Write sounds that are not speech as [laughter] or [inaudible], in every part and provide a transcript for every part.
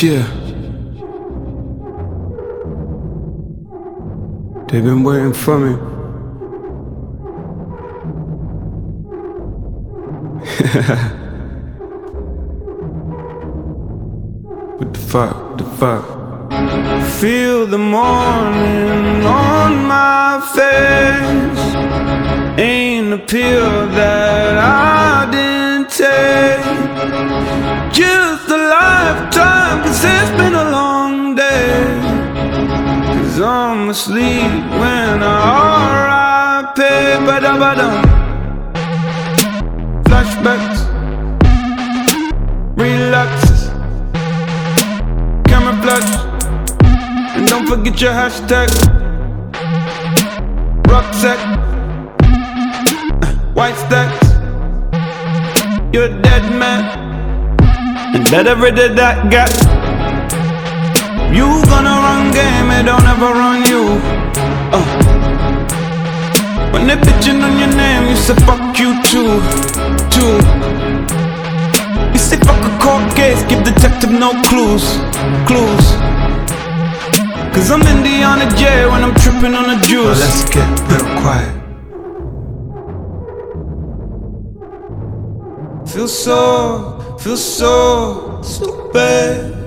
Yeah. They've been waiting for me. what the fuck? The fuck? Feel the morning on my face. Ain't a pill that I didn't take. Just Cause I'm asleep when I R.I.P. Ba-da-ba-dum. Flashbacks, relapses, camera flash, and don't forget your hashtag. Rucksack, [laughs] white stacks, you're a dead man, and let every day that got. You gonna game, it don't ever run you. Uh. When they bitchin' on your name, you say fuck you too, too. You say fuck a court case, give detective no clues, clues. Cause I'm in the Indiana J when I'm tripping on the juice. let's get real quiet. Feel so, feel so stupid.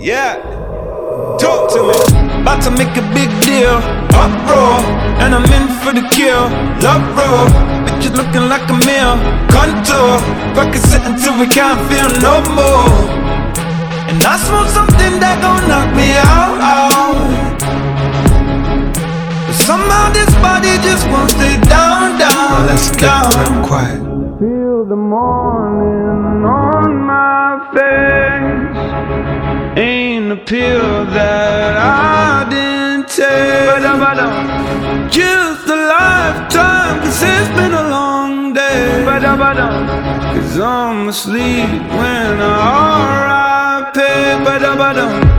Yeah, talk to me. About to make a big deal. Uproar, and I'm in for the kill. Love roll, bitches looking like a meal. Contour, fuck it until we can't feel no more. And I smoke something that gon' knock me out. out. But somehow this body just won't stay down, down. let's get down. real quiet. Feel the morning a pill that I didn't take. Just a lifetime, cause it's been a long day. Cause I'm asleep when I R.I.P.